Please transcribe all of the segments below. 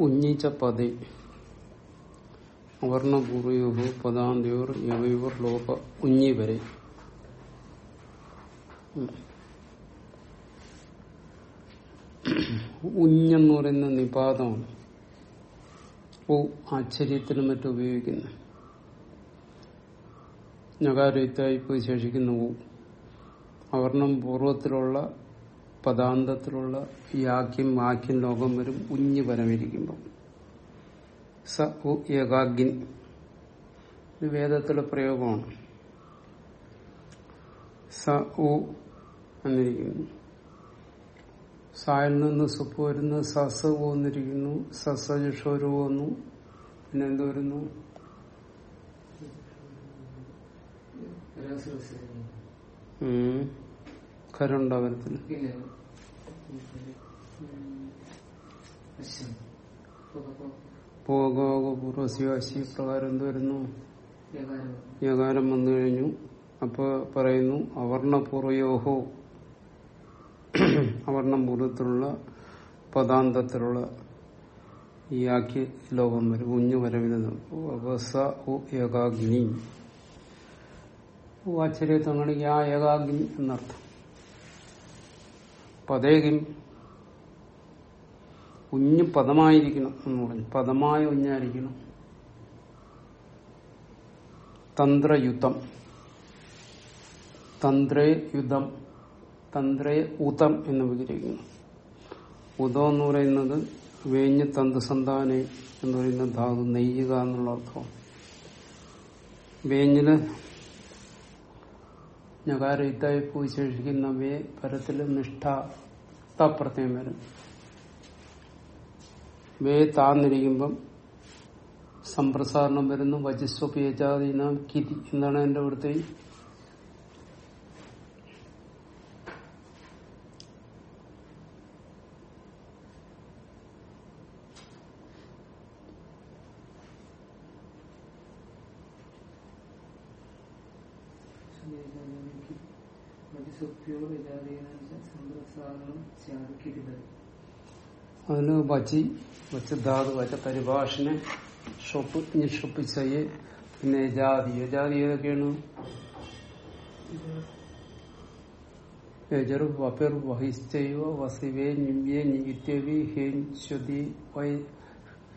ഉഞ്ഞിച്ച പതി അവർണപൂർവയോ പദാന്തിയോർ യവയോർ ലോപ ഉഞ്ഞി വരെ ഉഞ്ഞെന്ന് പറയുന്ന നിപാതമാണ്. ഓ ആശ്ചര്യത്തിനും മറ്റും ഉപയോഗിക്കുന്നു. ഞകാരയുക്തായിപ്പ് ശേഷിക്കുന്ന. ഊ അവർണം പൂർവത്തിലുള്ള പദാന്തത്തിലുള്ള യാക്യം വാക്യം ലോകം വരും ഉഞ്ഞ് പരമിരിക്കുമ്പോൾ സ ഉ ഏകാഗ്നി ഇത് വേദത്തിലെ പ്രയോഗമാണ്. സ ഉ എന്നിരിക്കുന്നു. സായിൽ നിന്ന് സുപ്പ് വരുന്നു സസ പോന്നിരിക്കുന്നു സസജുഷോരു വന്നു. പിന്നെ എന്ത് വരുന്നു? ഉം. കരുണ്ടോ അവരത്തിന് പ്രകാരം എന്ത് വരുന്നു? യകാരം വന്നു കഴിഞ്ഞു. അപ്പൊ പറയുന്നു അവർണപൂർവയോഹോ അവർണപൂർവത്തിലുള്ള പദാന്തത്തിലുള്ള ഈ ആക്കി ലോകം വരും കുഞ്ഞു വരവിന് അവസ ഏകാഗ്നി. ആശ്ചര്യത്തങ്ങണെങ്കിൽ ആ ഏകാഗ്നി എന്നർത്ഥം. പതേകിം കുഞ്ഞു പദമായിരിക്കണം എന്ന് പറഞ്ഞു. പദമായ കുഞ്ഞായിരിക്കണം. തന്ത്രയുദ്ധം തന്ത്രേ യുദ്ധം തന്ത്രേ ഉതം എന്ന് വിഗ്രഹിക്കുന്നു ഉദം എന്ന് പറയുന്നത് വേഞ്ഞ് തന്തുസന്താനെ എന്ന് പറയുന്ന ധാതു നെയ്യുക എന്നുള്ള അർത്ഥം വേഞ്ഞിൽ ഞകാര പോയി ശേഷിക്കുന്ന വേ പരത്തിൽ നിഷ്ഠ തപ്രത്യം വരും. വേ താന്നിരിക്കുമ്പം സംപ്രസാരണം വരുന്നു. വജസ്വപേജാതീനാം കിതി. എന്താണ് എന്റെ ഇവിടുത്തെ അതിന് വചി വച്ചധാതു വച്ച പരിഭാഷനെ ഷൊപ്പ് നിഷൊപ്പിച്ചയെ പിന്നെ യജാതി. യജാതി ഏതൊക്കെയാണ്? യജർ വപിർ വഹിശ്ചൈവ വസിവേ നിമ്യേ നിത്യവി ഹേഞ്ച്വതി വൈ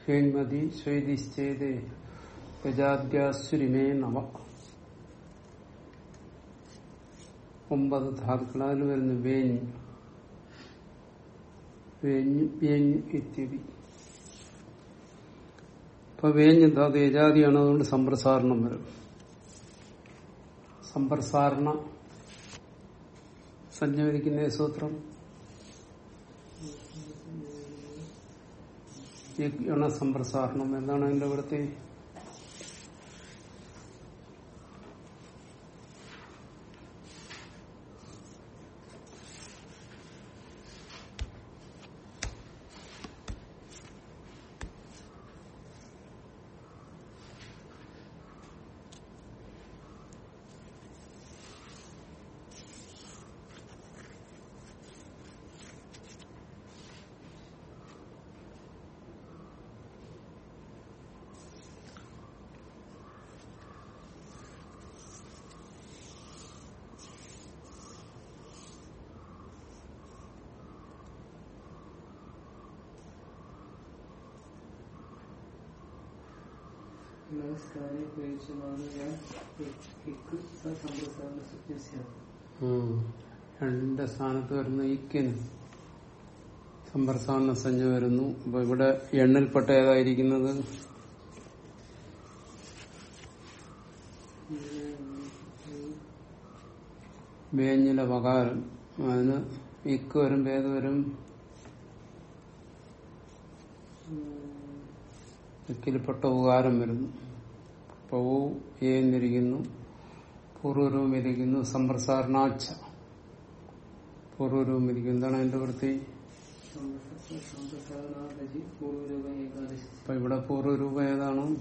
ഹേൺമതി ശ്വേതിശ്ചേതേ. യജാദ്യാസുരിമേ നമ. ഒമ്പത് ധാതുക്കൾ. അതിൽ വരുന്നു വേഞ്ഞ് ഇപ്പൊ വേഞ്ഞ് ധാതു യജാതിയാണ് അതുകൊണ്ട് സമ്പ്രസാരണം വരും. സമ്പ്രസാരണ സഞ്ചരിക്കുന്ന സൂത്രം. സമ്പ്രസാരണം എന്താണ് അതിന്റെ ഇവിടുത്തെ ഉം. രണ്ട് സ്ഥാനത്ത് വരുന്ന ഇക്കിന് സമ്പ്രസാരണ സഞ്ജ വരുന്നു. അപ്പൊ ഇവിടെ എണ്ണിൽപ്പെട്ട ഏതായിരിക്കുന്നത്? വേഞ്ഞിലെ വകാരം അതിന് ഇക്ക് വരും ഏത് വരും. ഇക്കിൽപ്പെട്ട ഉപകാരം വരുന്നു. അപ്പൊ ഏന്നിരിക്കുന്നു പൂർവരൂപം ഇരിക്കുന്നു സമ്പ്രസാരണാച്ച പൂർവരൂപം ഇരിക്കുന്നു എന്താണ് അതിന്റെ വൃത്തി? അപ്പൊ ഇവിടെ പൂർവരൂപം ഏതാണ്?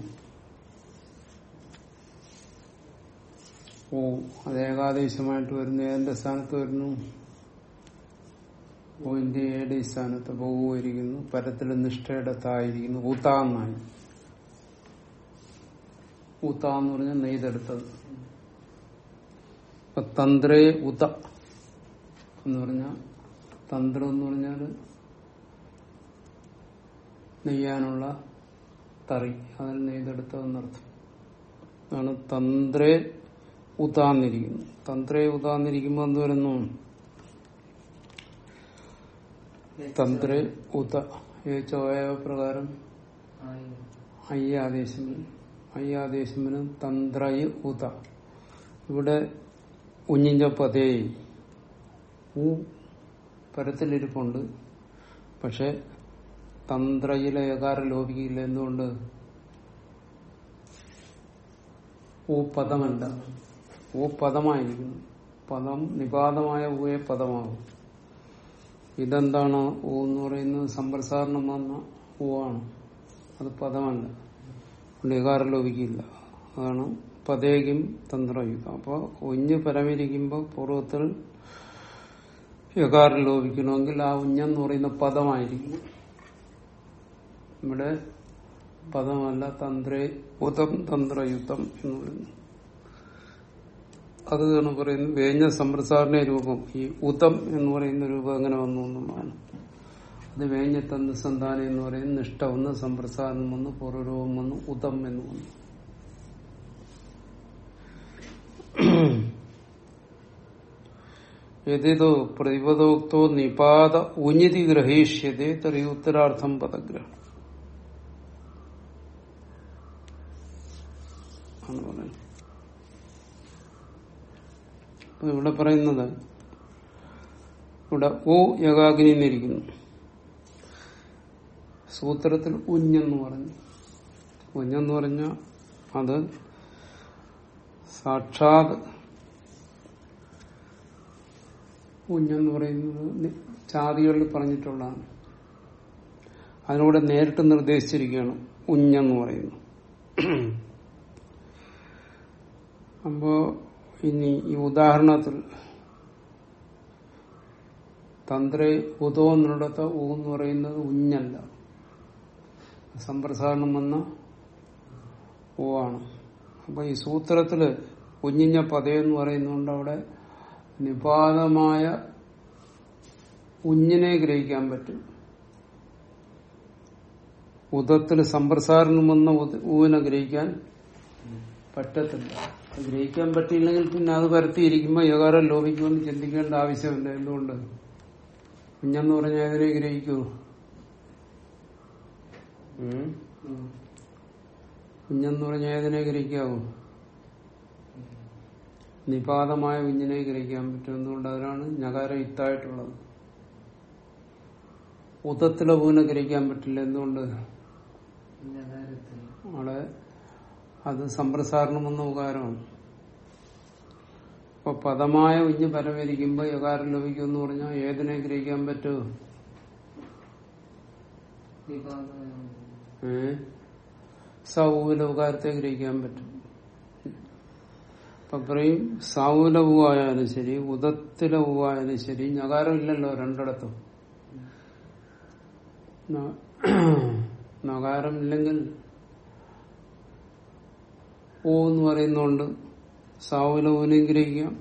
ഓ അത് ഏകാദേശമായിട്ട് വരുന്നു. ഏതിന്റെ സ്ഥാനത്ത് വരുന്നു? ഓന്റെ ഏടെ സ്ഥാനത്ത്. പോവുമായിരിക്കുന്നു പരത്തിൽ നിഷ്ഠയുടെ തായിരിക്കുന്നു ഊത്താന്നായി. ഊത്ത എന്ന് പറഞ്ഞ നെയ്തെടുത്തത് ഇപ്പൊ തന്ത്രേ ഉത എന്ന് പറഞ്ഞാൽ തന്ത്രം എന്ന് പറഞ്ഞാൽ നെയ്യാനുള്ള തറി. അതിൽ നെയ്തെടുത്തതെന്നർത്ഥം ആണ് തന്ത്രേ ഉതാന്നിരിക്കുന്നു. തന്ത്രേ ഉതാന്നിരിക്കുമ്പോൾ എന്ത് വരുന്നു? തന്ത്രേ ഉത. ചോയ പ്രകാരം അയ്യാദേശം അയ്യാദേശമിന് തന്ത്രയ ഉത ഇവിടെ ഉഞ്ഞിഞ്ച പതേ ഊ പരത്തിലിരിപ്പുണ്ട്. പക്ഷെ തന്ത്രയിലെ ഏകാരം ലോപിക്കില്ല എന്തുകൊണ്ട്? ഊ പദമല്ല. ഊ പദമായിരിക്കുന്നു. പദം നിപാതമായ ഊയെ പദമാകും. ഇതെന്താണ് ഊ എന്ന് പറയുന്നത്? സമ്പ്രസാരണം വന്ന ഊ ആണ്. അത് പദമല്ല. അതുകൊണ്ട് യകാര ലോപിക്കില്ല അതാണ് പതേകിം തന്ത്രയുഗം. അപ്പോൾ ഒഞ്ഞ് പരമിരിക്കുമ്പോൾ പൂർവത്തിൽ യകാരം ലോപിക്കണമെങ്കിൽ ആ ഉഞ്ഞെന്ന് പറയുന്ന പദമായിരിക്കും. ഇവിടെ പദമല്ല തന്ത്രേ ഉതം തന്ത്രയുക്തം എന്ന് പറയുന്നു. അത് പറയുന്നത് വേഞ്ഞ സമ്പ്രസാരണ രൂപം. ഈ ഉതം എന്ന് പറയുന്ന രൂപം എങ്ങനെ വന്നു എന്നുള്ളതാണ്. അത് വേഞ്ഞ തന്ത് സന്താനം എന്ന് പറയും. നിഷ്ഠ ഒന്ന് സമ്പ്രസാദം വന്ന് പൂർവരൂപം വന്നു ഉദം എന്ന് വന്നു യതിതോ പ്രതിപദോക്തോ നിപാത ഉഞ്ഞിതി ഗ്രഹീഷ്യതേ തെറി ഉത്തരാർത്ഥം പദഗ്രഹം. ഇവിടെ പറയുന്നത് ഇവിടെ ഓ യകാഗ്നി എന്നിരിക്കുന്നു സൂത്രത്തിൽ ഉഞ്ഞെന്ന് പറഞ്ഞു. ഉഞ്ഞെന്ന് പറഞ്ഞ അത് സാക്ഷാത് ഉഞ്ഞെന്ന് പറയുന്നത് ചാതികളിൽ പറഞ്ഞിട്ടുള്ളതാണ്. അതിനൂടെ നേരിട്ട് നിർദ്ദേശിച്ചിരിക്കുകയാണ് ഉഞ്ഞെന്ന് പറയുന്നു അപ്പോ ഇനി ഈ ഉദാഹരണത്തിൽ തന്ത്രി ഉദോ എന്നുള്ളത് ഊ എന്ന് പറയുന്നത് ഉഞ്ഞല്ല. സമ്പ്രസാരണം വന്ന ഓ ആണ് അപ്പൊ ഈ സൂത്രത്തിൽ കുഞ്ഞിഞ്ഞ പതയെന്ന് പറയുന്നതുകൊണ്ട് അവിടെ നിപാതമായ കുഞ്ഞിനെ ഗ്രഹിക്കാൻ പറ്റും. ഉദത്തിൽ സമ്പ്രസാരണം വന്ന ഊവിനെ ഗ്രഹിക്കാൻ പറ്റത്തില്ല. ഗ്രഹിക്കാൻ പറ്റിയില്ലെങ്കിൽ പിന്നെ അത് പരത്തിയിരിക്കുമ്പോൾ യകാരം ലോപിക്കുമെന്ന് ചിന്തിക്കേണ്ട ആവശ്യമില്ല. എന്തുകൊണ്ട്? കുഞ്ഞെന്ന് പറഞ്ഞാൽ അതിനെ ഗ്രഹിക്കൂ. കുഞ്ഞെന്ന് പറഞ്ഞ ഏതിനെ ഗ്രഹിക്കാവൂ? നിപാതമായ കുഞ്ഞിനെ ഗ്രഹിക്കാൻ പറ്റുന്നതുകൊണ്ട് അതിനാണ് ഞകാരം ഇത്തായിട്ടുള്ളത് ഉദത്തിലെ പൂവിനെ ഗ്രഹിക്കാൻ പറ്റില്ല. എന്തുകൊണ്ട്? അവിടെ അത് സമ്പ്രസാരണം എന്ന ഉപകാരമാണ്. അപ്പൊ പദമായ കുഞ്ഞ് പരമരിക്കുമ്പോ യകാരം ലഭിക്കും എന്ന് പറഞ്ഞാൽ ഏതിനെ ഗ്രഹിക്കാൻ പറ്റൂ? ഏ സൗവിലെ ഗ്രഹിക്കാൻ പറ്റും. അപ്പൊ പറയും സാവുല ശരി ഉദത്തിലെ ശരി ഞകാരം ഇല്ലല്ലോ രണ്ടിടത്തും. നകാരം ഇല്ലെങ്കിൽ ഓ എന്ന് പറയുന്നോണ്ട് സാവുല ഗ്രഹിക്കാം.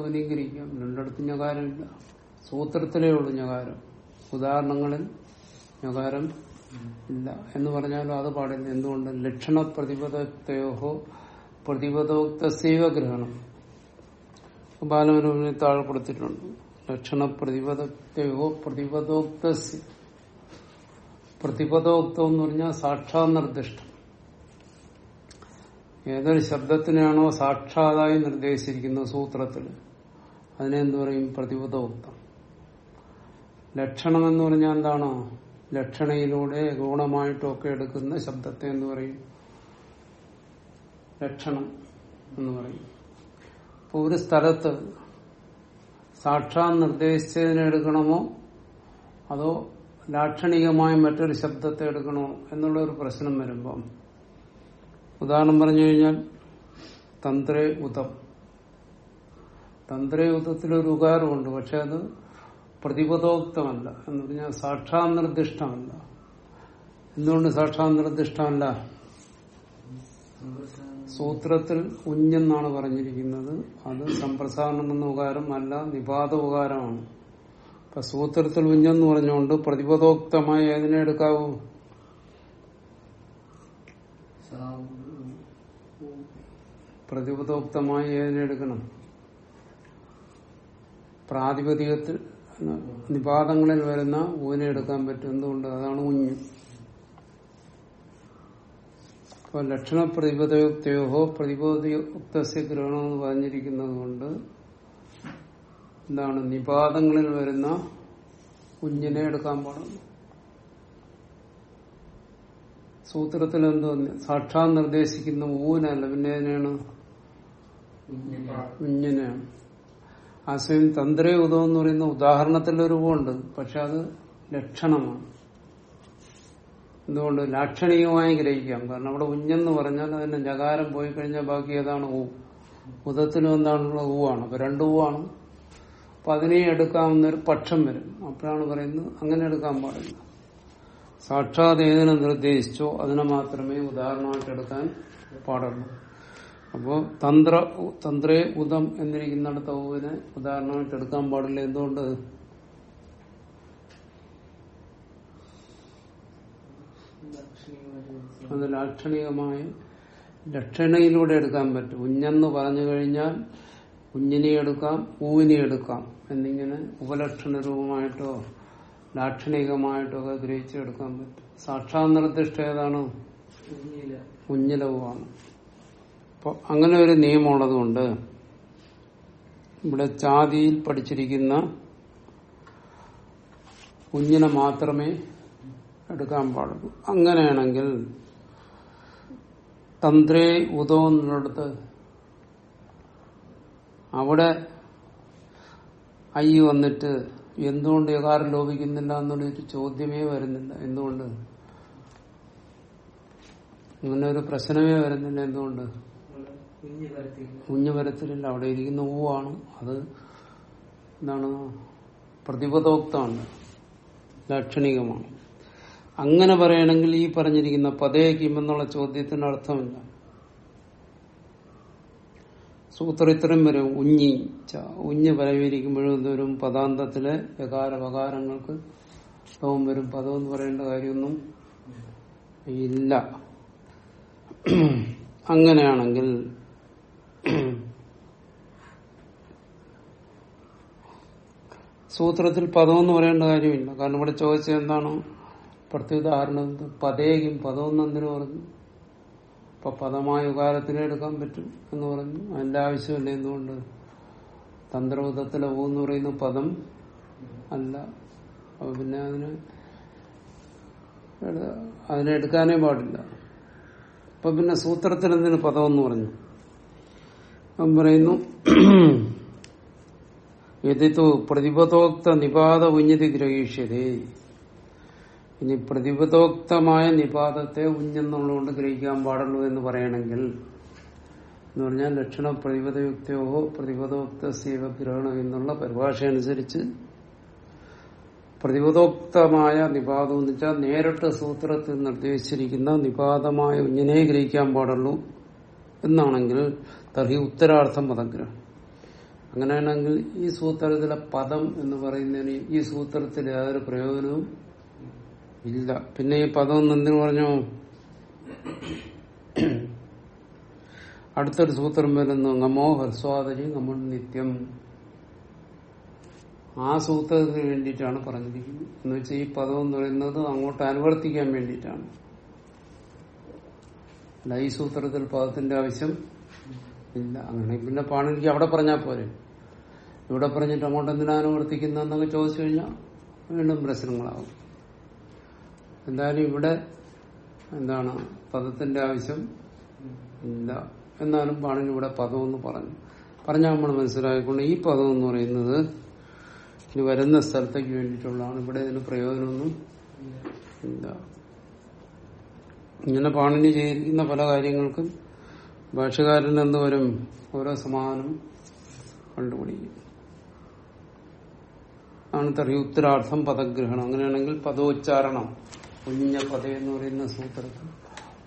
ഊനെയും ഗ്രഹിക്കാം. രണ്ടിടത്തും ഞകാരമില്ല സൂത്രത്തിലേ ഉള്ളൂ ഞകാരം. ഉദാഹരണങ്ങളിൽ ഞകാരം ഇല്ല. എന്ന് പറഞ്ഞാലും അത് പാടില്ല. എന്തുകൊണ്ട്? ലക്ഷണ പ്രതിപദത്തെയോഹോ പ്രതിപദോക്തസൈവ ഗ്രഹണം. ബാലമനോവിനെ താഴെ കൊടുത്തിട്ടുണ്ട് ലക്ഷണ പ്രതിപദോക്തയോ പ്രതിപദോക്ത പ്രതിപദോക്തം എന്ന് പറഞ്ഞാൽ സാക്ഷാ നിർദ്ദിഷ്ടം ഏതൊരു ശബ്ദത്തിനാണോ സാക്ഷാതായി നിർദ്ദേശിച്ചിരിക്കുന്ന സൂത്രത്തിൽ അതിനെ എന്ത് പറയും? പ്രതിപദോക്തം. ലക്ഷണം എന്ന് പറഞ്ഞാൽ എന്താണോ? ലക്ഷണയിലൂടെ ഗുണമായിട്ടൊക്കെ എടുക്കുന്ന ശബ്ദത്തെ എന്ന് പറയും. ലക്ഷണം എന്ന് പറയും. അപ്പൊ ഒരു സ്ഥലത്ത് സാക്ഷാ നിർദ്ദേശിച്ചതിനെ എടുക്കണമോ? അതോ ലാക്ഷണികമായ മറ്റൊരു ശബ്ദത്തെ എടുക്കണോ എന്നുള്ള ഒരു പ്രശ്നം വരുമ്പം. ഉദാഹരണം പറഞ്ഞു കഴിഞ്ഞാൽ തന്ത്രേ ഉതം തന്ത്രേ ഒരു ഉകാരമുണ്ട് പക്ഷെ അത് പ്രതിപദോക്തമല്ല എന്ന് പറഞ്ഞാൽ സാക്ഷാ നിർദ്ദിഷ്ടമല്ല. എന്തുകൊണ്ട് സാക്ഷാ നിർദ്ദിഷ്ടമല്ല? സൂത്രത്തിൽ ഉഞ്ഞെന്നാണ് പറഞ്ഞിരിക്കുന്നത്. അത് സമ്പ്രസാരണമെന്ന അല്ല നിപാത ഉപകാരമാണ്. അപ്പൊ സൂത്രത്തിൽ ഉഞ്ഞെന്ന് പറഞ്ഞുകൊണ്ട് പ്രതിപദോക്തമായി ഏതിനെ എടുക്കാവൂ? പ്രതിപദോക്തമായി ഏതിനെടുക്കണം പ്രാതിപതികത്തിൽ നിപാതങ്ങളിൽ വരുന്ന ഊനെ എടുക്കാൻ പറ്റും. എന്തുകൊണ്ട്? അതാണ് ഉഞ്ഞ്. അപ്പൊ ലക്ഷണ പ്രതിപദയുക്തയോഹോ പ്രതിപദയുക്തസ്യ ഗ്രഹണം എന്ന് പറഞ്ഞിരിക്കുന്നത് കൊണ്ട് എന്താണ്? നിപാതങ്ങളിൽ വരുന്ന കുഞ്ഞിനെ എടുക്കാൻ പാടുന്നു സൂത്രത്തിൽ എന്തോ സാക്ഷാ നിർദ്ദേശിക്കുന്ന ഊനല്ല. പിന്നെ എങ്ങനെയാണ് കുഞ്ഞിനെയാണ് ആശയം തന്ത്രേ ഉദം എന്ന് പറയുന്ന ഉദാഹരണത്തിലൊരു രൂപമുണ്ട് പക്ഷെ അത് ലക്ഷണമാണ്. എന്തുകൊണ്ട്? ലാക്ഷണികമായി ഗ്രഹിക്കാം. കാരണം അവിടെ ഉഞ്ഞെന്ന് പറഞ്ഞാൽ അതിന്റെ ജകാരം പോയി കഴിഞ്ഞാൽ ബാക്കി ഏതാണ് ഊ ഉദത്തിനും എന്താണുള്ള ഊവാണ് അപ്പൊ രണ്ട് ഊവാണ് അപ്പൊ അതിനെ എടുക്കാവുന്ന ഒരു പക്ഷം വരും. അപ്പോഴാണ് പറയുന്നത് അങ്ങനെ എടുക്കാൻ പാടില്ല. സാക്ഷാത് ഏതിനെ നിർദ്ദേശിച്ചോ അതിനെ മാത്രമേ ഉദാഹരണമായിട്ട് എടുക്കാൻ പാടുള്ളൂ. അപ്പോ തന്ത്ര തന്ത്രേ ഉദം എന്നിരിക്കുന്നിടത്ത് ഓവിനെ ഉദാഹരണമായിട്ട് എടുക്കാൻ പാടില്ല. എന്തുകൊണ്ട്? അത് ലാക്ഷണികമായി ലക്ഷണയിലൂടെ എടുക്കാൻ പറ്റും. ഉഞ്ഞെന്ന് പറഞ്ഞു കഴിഞ്ഞാൽ കുഞ്ഞിനെ എടുക്കാം പൂവിനെ എടുക്കാം എന്നിങ്ങനെ ഉപലക്ഷണ രൂപമായിട്ടോ ലാക്ഷണികമായിട്ടോ ഒക്കെ ഗ്രഹിച്ചെടുക്കാൻ പറ്റും. സാക്ഷാത് നിർദ്ദിഷ്ട ഏതാണ്? കുഞ്ഞിലവുമാണ് അപ്പൊ അങ്ങനെ ഒരു നിയമമുള്ളത് കൊണ്ട് ഇവിടെ ചാതിയിൽ പഠിച്ചിരിക്കുന്ന കുഞ്ഞിനെ മാത്രമേ എടുക്കാൻ പാടുള്ളൂ. അങ്ങനെയാണെങ്കിൽ തന്ത്രേ ഉദോ എന്നുള്ളിടത്ത് അവിടെ ഐ വന്നിട്ട് എന്തുകൊണ്ട് യകാരം ലോപിക്കുന്നില്ല എന്നുള്ളൊരു ചോദ്യമേ വരുന്നില്ല. എന്തുകൊണ്ട്? ഒരു പ്രശ്നമേ വരുന്നില്ല. എന്തുകൊണ്ട്? കുഞ്ഞു വരത്തിലില്ല അവിടെ ഇരിക്കുന്ന ഊവാണ് അത് എന്താണ്? പ്രതിപദോക്താണ്. ലാക്ഷണികമാണ്. അങ്ങനെ പറയണമെങ്കിൽ ഈ പറഞ്ഞിരിക്കുന്ന പതേക്കും എന്നുള്ള ചോദ്യത്തിന് അർത്ഥമില്ല. സൂത്രം ഇത്രയും വരും ഉഞ്ഞി ഉഞ്ഞ് പരവിരിക്കുമ്പോഴും എന്തോരും പദാന്തത്തിലെ വികാര വകാരങ്ങൾക്ക് പദവും വരും. പദം എന്ന് പറയേണ്ട കാര്യമൊന്നും ഇല്ല. അങ്ങനെയാണെങ്കിൽ സൂത്രത്തിൽ പദം എന്ന് പറയേണ്ട കാര്യമില്ല. കാരണം ഇവിടെ ചോദിച്ചത് എന്താണ്? പ്രത്യുദാഹരണം പതേകും പദം എന്തിനു പറഞ്ഞു? ഇപ്പൊ പദമായ ഉകാരത്തിനെ എടുക്കാൻ പറ്റും എന്ന് പറഞ്ഞു. അതിന്റെ ആവശ്യമില്ല എന്തുകൊണ്ട്? തന്ത്രബുദ്ധത്തിലെ ഊന്ന് പറയുന്ന പദം അല്ല. അപ്പൊ പിന്നെ അതിന് അതിനെ എടുക്കാനേ പാടില്ല. അപ്പൊ പിന്നെ സൂത്രത്തിൽ എന്തിനു പദം എന്ന് പറഞ്ഞു? പറയുന്നു. പ്രതിപഥോക്ത നിപാത ഉഞ്ഞതി ഗ്രഹീഷ്യതേ. ഇനി പ്രതിപദോക്തമായ നിപാതത്തെ ഉഞ്ഞെന്നുള്ളതുകൊണ്ട് ഗ്രഹിക്കാൻ പാടുള്ളൂ എന്ന് പറയണമെങ്കിൽ എന്ന് പറഞ്ഞാൽ ലക്ഷണ പ്രതിപദയുക്തയോ പ്രതിപദോക്ത സേവഗ്രഹണം എന്നുള്ള പരിഭാഷ അനുസരിച്ച് പ്രതിപദോക്തമായ നിപാതം എന്ന് വെച്ചാൽ നേരിട്ട് സൂത്രത്തിൽ നിർദ്ദേശിച്ചിരിക്കുന്ന നിപാതമായ ഉഞ്ഞനെ ഗ്രഹിക്കാൻ പാടുള്ളൂ എന്നാണെങ്കിൽ തർഹി ഉത്തരാർത്ഥം പദഗ്രഹം അങ്ങനെയാണെങ്കിൽ ഈ സൂത്രത്തിലെ പദം എന്ന് പറയുന്നതിന് ഈ സൂത്രത്തിൽ യാതൊരു പ്രയോജനവും ഇല്ല. പിന്നെ ഈ പദം എന്തിനു പറഞ്ഞു? അടുത്തൊരു സൂത്രം വരുന്നു നമോ ഹർസ്വാദരി നമ്മൾ നിത്യം. ആ സൂത്രത്തിന് വേണ്ടിയിട്ടാണ് പറഞ്ഞിരിക്കുന്നത്. എന്ന് വെച്ചാൽ ഈ പദം എന്ന് പറയുന്നത് അങ്ങോട്ട് അനുവർത്തിക്കാൻ വേണ്ടിയിട്ടാണ്. അല്ല ഈ സൂത്രത്തിൽ പദത്തിന്റെ ആവശ്യം ഇല്ല അങ്ങനെ പിന്നെ പാണിനിക്ക് അവിടെ പറഞ്ഞാൽ പോരെ. ഇവിടെ പറഞ്ഞിട്ട് അങ്ങോട്ട് എന്തിനാണ് അനുവർത്തിക്കുന്നതെന്നൊക്കെ ചോദിച്ചു കഴിഞ്ഞാൽ വീണ്ടും പ്രശ്നങ്ങളാവും. എന്തായാലും ഇവിടെ എന്താണ് പദത്തിന്റെ ആവശ്യം ഇല്ല. എന്നാലും പാണിനി ഇവിടെ പദം എന്ന് പറഞ്ഞു പറഞ്ഞാൽ നമ്മൾ മനസ്സിലാക്കിക്കൊണ്ട് ഈ പദം എന്ന് പറയുന്നത് ഇനി വരുന്ന സ്ഥലത്തേക്ക് വേണ്ടിയിട്ടുള്ളതാണ്. ഇവിടെ ഇതിന് പ്രയോജനമൊന്നും ഇല്ല. ഇങ്ങനെ പാണിനി ചെയ്തിരിക്കുന്ന പല കാര്യങ്ങൾക്കും ഭാഷകാരൻ എന്ത് വരും ഓരോ സമാധാനം കണ്ടുപിടിക്കും. ആണ് ഉത്തരാർത്ഥം പദഗ്രഹണം. അങ്ങനെയാണെങ്കിൽ പദോച്ചാരണം. കുഞ്ഞ പദ എന്ന് പറയുന്ന സൂത്രത്തിൽ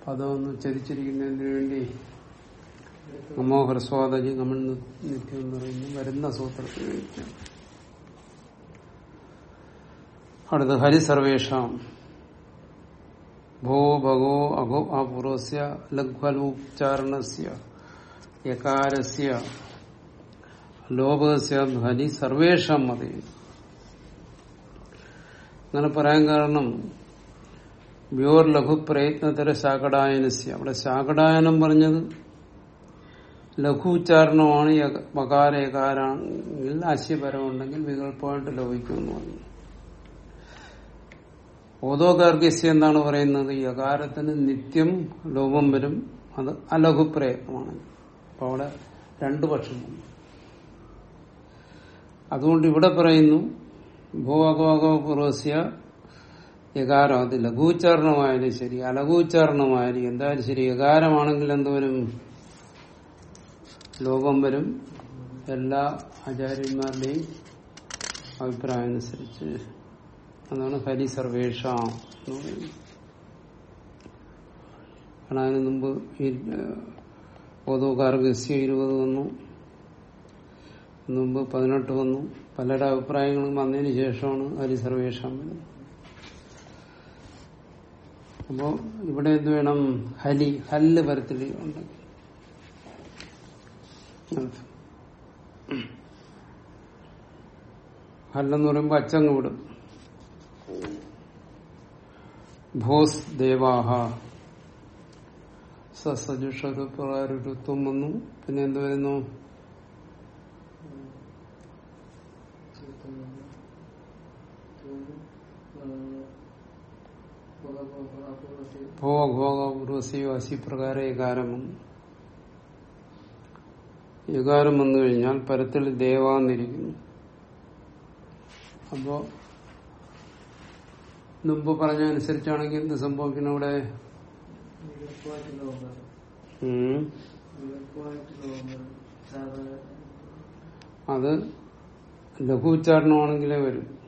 പദം ഒന്ന് ഉച്ചരിച്ചിരിക്കുന്നതിന് വേണ്ടി നമോ സ്വാദജി നമ്മൾ നിത്യം എന്ന് പറയുന്നു. വരുന്ന സൂത്രത്തിന് വേണ്ടിയിട്ടാണ് അടുത്ത ഹരി സർവേഷാം ഭോ ഭഗോ അഘോ അപൂർവസ്യ ലഘ്വലോച്ചാരണസ്യ യകാരസ്യ ലോപസ്യ ധ്വനി സർവേഷാം മതി അങ്ങനെ പറയാൻ കാരണം വ്യോർ ലഘു പ്രയത്നതര ശാകടായനസ്യ അവിടെ ശാകടായനം പറഞ്ഞത് ലഘു ഉച്ചാരണമാണ് മകാരേകാരാണെങ്കിൽ ആശയപരമുണ്ടെങ്കിൽ വികല്പമായിട്ട് ലോപിക്കുമെന്ന് പറഞ്ഞു. ഓതോഗാർഗ്യസ്യ എന്താണ് പറയുന്നത്. യകാരത്തിന് നിത്യം ലോപം വരും. അത് അലഘുപ്രയത്നമാണ് അപ്പൊ അവിടെ രണ്ടു പക്ഷമുണ്ട് അതുകൊണ്ട് ഇവിടെ പറയുന്നു ഭൂവാഗോപൂർവസ്യ യകാരം. അത് ലഘൂച്ചാരണമായാലും ശരി അലഘൂച്ചാരണമായാലും എന്തായാലും ശരി യകാരമാണെങ്കിൽ എന്തോരും ലോകം വരും. എല്ലാ ആചാര്യന്മാരുടെയും അഭിപ്രായം അനുസരിച്ച് അതാണ് ഹരി സർവേഷ. അതിന് മുമ്പ് ഈ സി ഇരുപത് വന്നു. മുമ്പ് പതിനെട്ട് വന്നു. പലരുടെ അഭിപ്രായങ്ങളും വന്നതിന് ശേഷമാണ് ഹരി സർവേഷം അപ്പോ ഇവിടെ എന്ത് വേണം? ഹലി ഹല്ല് വരത്തിൽ ഉണ്ട്. ഹല്ലെന്ന് പറയുമ്പോ അച്ചങ്ങ് വിടും. ഭോസ് ദേവാഹ സസജുഷത് പ്രകാരത്വം വന്നു. പിന്നെ എന്ത് വരുന്നു? ഭോഗോപൂർവസ്യോ അസി പ്രകാര ഏകാരം വന്നു യകാരം വന്നു കഴിഞ്ഞാൽ പരത്തിൽ ദേവാന്നിരിക്കുന്നു. അപ്പോ മുമ്പ് പറഞ്ഞ അനുസരിച്ചാണെങ്കിൽ എന്ത് സംഭവിക്കണം ഇവിടെ അത് ലഘു ഉച്ചാരണമാണെങ്കിലേ വരും.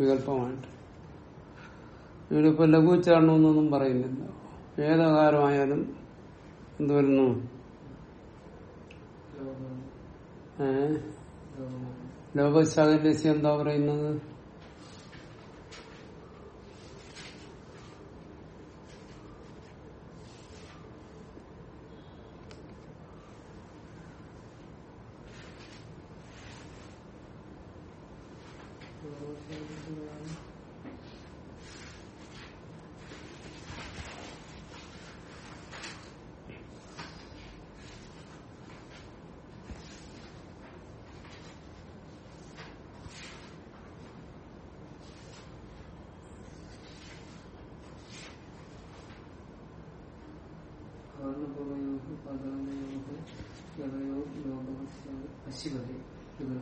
വികല്പമായിട്ട്. ഇവിടെ ഇപ്പൊ ലഘുച്ചാരണം എന്നൊന്നും പറയുന്നില്ല. ഏതകാരമായാലും എന്ത് വരുന്നു? എന്താ പറയുന്നത്?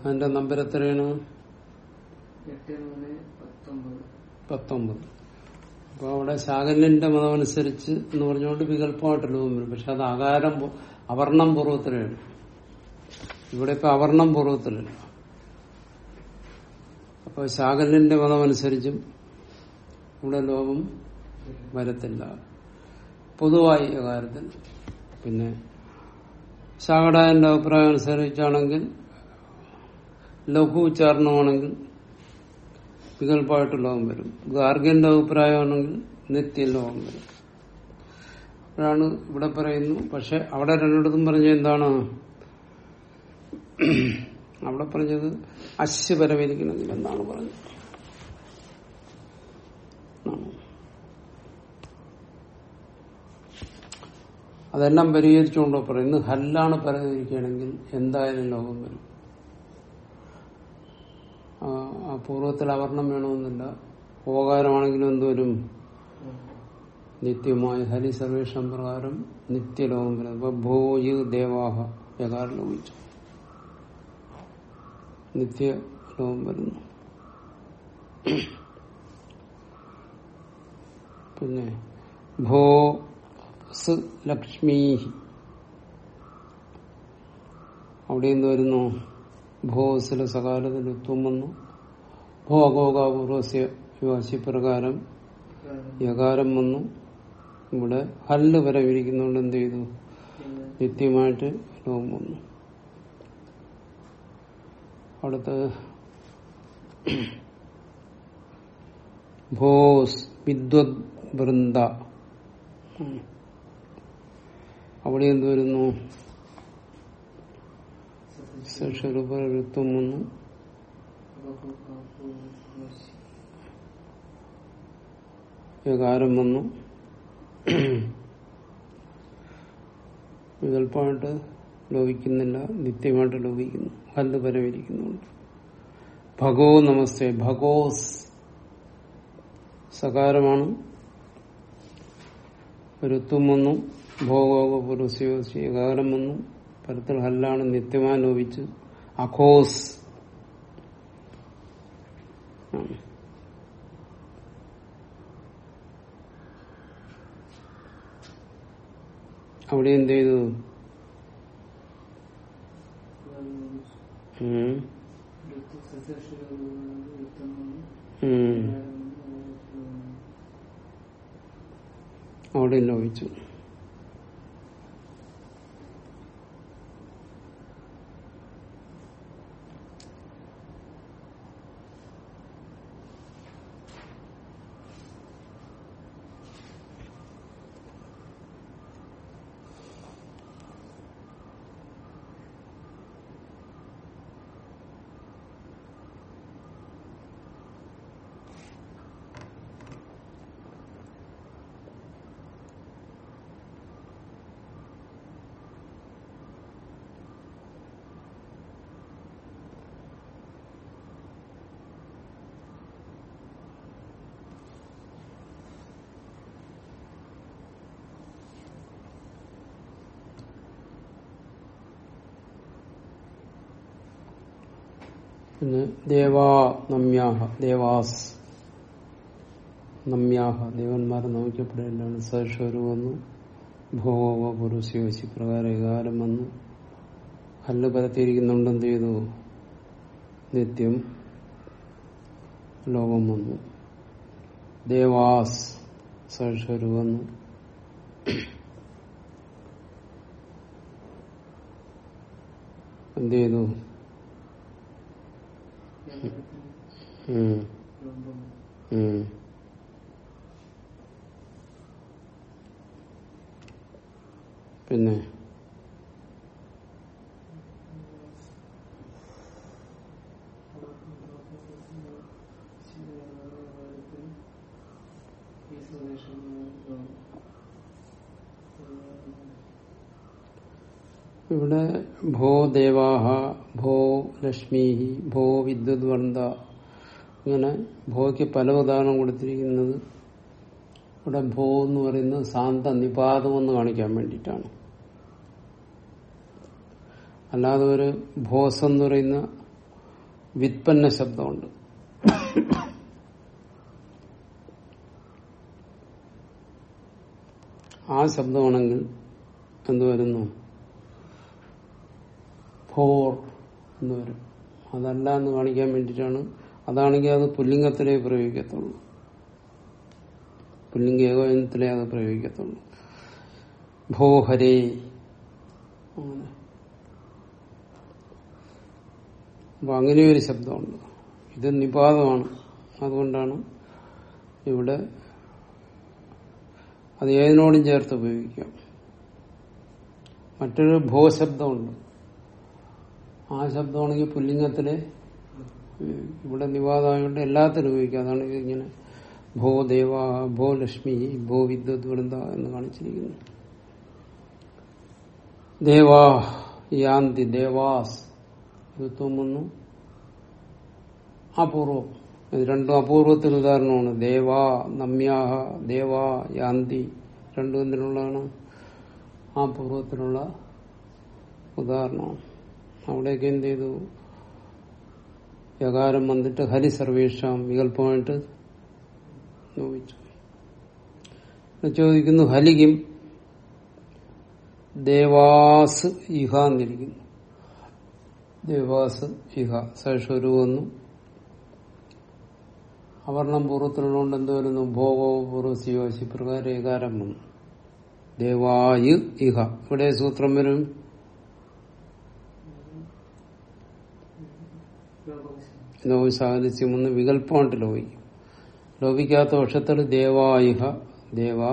അതിന്റെ നമ്പർ എത്രയാണ്? പത്തൊമ്പത്. അപ്പൊ അവിടെ ശാകല്യന്റെ മതമനുസരിച്ച് എന്ന് പറഞ്ഞുകൊണ്ട് വികല്പമായിട്ട് ലോകം വരും പക്ഷെ അത് ആകാരം അവർണം പൂർവത്തിലാണ്. ഇവിടെ ഇപ്പൊ അവർണം പൂർവത്തിലല്ല. അപ്പൊ ശാകല്യന്റെ മതമനുസരിച്ചും ഇവിടെ ലോകം വരത്തില്ല. പൊതുവായി അകാരത്തിൽ പിന്നെ ശാകടായന്റെ അഭിപ്രായം അനുസരിച്ചാണെങ്കിൽ ലഘു ഉച്ചാരണമാണെങ്കിൽ വികല്പമായിട്ട് ലോകം വരും ഗാർഗ്യന്റെ അഭിപ്രായമാണെങ്കിൽ നിത്യം ലോകം വരും. അപ്പോഴാണ് ഇവിടെ പറയുന്നു. പക്ഷെ അവിടെ രണ്ടിടത്തും പറഞ്ഞ എന്താണ്? അവിടെ പറഞ്ഞത് അശ്യ പരമിരിക്കണമെങ്കിൽ എന്നാണ് പറഞ്ഞത്. അതെല്ലാം പരിഹരിച്ചുകൊണ്ട് പറയുന്നു ഹല്ലാണ് പരിഹരിക്കുകയാണെങ്കിൽ എന്തായാലും ലോകം വരും. പൂർവത്തിൽ അവർണം വേണമെന്നില്ല. ഓകാരമാണെങ്കിലും എന്തോരും നിത്യമായ ഹരി സർവേഷം പ്രകാരം നിത്യലോകം വരും. ഭോജ് ദേവാഹ യകാരം ലോപിച്ചു നിത്യലോകം വരുന്നു. പിന്നെ ഭോ ലക്ഷ്മീ. അവിടെ എന്ത് വരുന്നു ഭോസിലെ സകാലത്തിൽ ഉത്വം വന്നു. ഭോഗോകാപൂർവസ്യ യുവാശി പ്രകാരം യകാരം വന്നു. ഇവിടെ ഹല്ല് വരെ വിരിക്കുന്നതുകൊണ്ട് എന്ത് ചെയ്തു? നിത്യമായിട്ട് ലോകം വന്നു. അടുത്ത് ഭോസ് വിദ്വത് വൃന്ദ. അവിടെ എന്ത് വരുന്നു? സഷരൂപത്വം വന്നു. വികാരം വന്നു. വികല്പമായിട്ട് ലോപിക്കുന്നില്ല. നിത്യമായിട്ട് ലോപിക്കുന്നു. ഹല്ല് പരമിരിക്കുന്നുണ്ട്. ഭഗോ നമസ്തേ. ഭഗോസ് സകാരമാണ്. ഋത്വം വന്നു. ഭോഗോഗ ഏകാരം വന്നു പരത്തിൽ ഹല്ലാണ് നിത്യമായി ലോപിച്ച് അഖോസ്. അവിടെ എന്ത് ചെയ്തു. അവിടെ ലോപിച്ചു ദേവാ ദേവാസ്. ദേവന്മാരെ നമിക്കപ്പെടേണ്ടതാണ്. സശോരു ഭോവ പുരുഷി പ്രകാരം ഏകാരം വന്നു. ഹല്ല് പരത്തിയിരിക്കുന്നുണ്ട് എന്ത് ചെയ്തു? നിത്യം ലോകം വന്നു. ദേവാസ് സശോരു വന്നു. എന്ത് ചെയ്തു? പിന്നെ? ഇവിടെ ഭോ ദേവാഹ ഭോ ലക്ഷ്മി ഭോ വിദ്യുത് വന്ദ ഇങ്ങനെ ഭോയ്ക്ക് പല ഉദാഹരണം കൊടുത്തിരിക്കുന്നത് ഇവിടെ ഭോ എന്ന് പറയുന്നത് ശാന്ത നിപാതം എന്ന് കാണിക്കാൻ വേണ്ടിയിട്ടാണ്. അല്ലാതെ ഒരു ഭോസ് എന്ന് പറയുന്ന വിത്പന്ന ശബ്ദമുണ്ട്. ആ ശബ്ദമാണെങ്കിൽ എന്ത് വരുന്നു? ഫോർ എന്ന് വരും. അതല്ല എന്ന് കാണിക്കാൻ വേണ്ടിയിട്ടാണ്. അതാണെങ്കിൽ അത് പുല്ലിംഗത്തിലേ പ്രയോഗിക്കത്തുള്ളൂ. പുല്ലിംഗ ഏകോചനത്തിലേ അത് പ്രയോഗിക്കത്തുള്ളൂ. ഭോഹരേ. അങ്ങനെ. ഒരു ശബ്ദമുണ്ട്. ഇത് നിപാതമാണ്. അതുകൊണ്ടാണ് ഇവിടെ അത് ഏതിനോടും ചേർത്ത് ഉപയോഗിക്കാം. മറ്റൊരു ഭോ ശബ്ദമുണ്ട് ആ ശബ്ദമാണെങ്കിൽ പുല്ലിംഗത്തിലെ ഇവിടെ നിവാദമായതുകൊണ്ട് എല്ലാത്തിനും ഉപയോഗിക്കാം. അതാണ് ഇങ്ങനെ ഭോ ദേവ ഭോ ലക്ഷ്മി ഭോ വിദ്വത് വൃന്ദ എന്ന് കാണിച്ചിരിക്കുന്നു. ദേവാ യാന്തി ദേവാസ് ഋത്വം വന്നു. അപൂർവം. ഇത് രണ്ടും അപൂർവത്തിന് ഉദാഹരണമാണ്. ദേവാ നമ്യാഹ ദേവാ യാന്തി രണ്ടും എന്തിനുള്ളതാണ്? ആ പൂർവത്തിനുള്ള ഉദാഹരണമാണ്. അവിടെയൊക്കെ എന്ത് ചെയ്തു? യകാരം വന്നിട്ട് ഹരി സർവേഷാം വികല്പമായിട്ട് നോവിച്ചു ചോദിക്കുന്നു ഹലിക്കും ദേവാസ് ഇഹ എന്നിരിക്കുന്നു. ദേവാസ് ഇഹ സൈഷുരു എന്നും അവർണം പൂർവത്തിലുള്ളതുകൊണ്ട് എന്ത് വരുന്നു? ഭോഗോ പൂർവസിയോശി പ്രകാരം ഏകാരം വന്നു. ദേവായു ഇഹ. ഇവിടെ സൂത്രം വരും. ലോകസാഹചര്യം ഒന്ന് വികല്പമായിട്ട് ലോപിക്കും ലോപിക്കാത്ത പക്ഷത്തിൽ ദേവായിഹ ദേവാ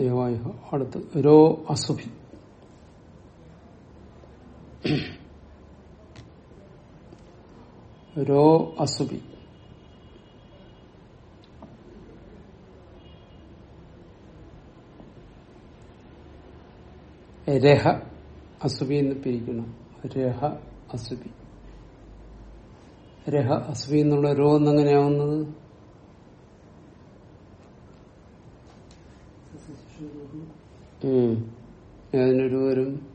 ദേവായിഹ അടുത്ത്. രോ അസുഭി. രോ അസുഭി. രഹ അസുബി എന്ന് പിരിക്കണം രഹ അസുബി രഹ അസുബി എന്നുള്ള രോ എന്നെങ്ങനെയാവുന്നത്? ഉം. അതിനൊരു വരും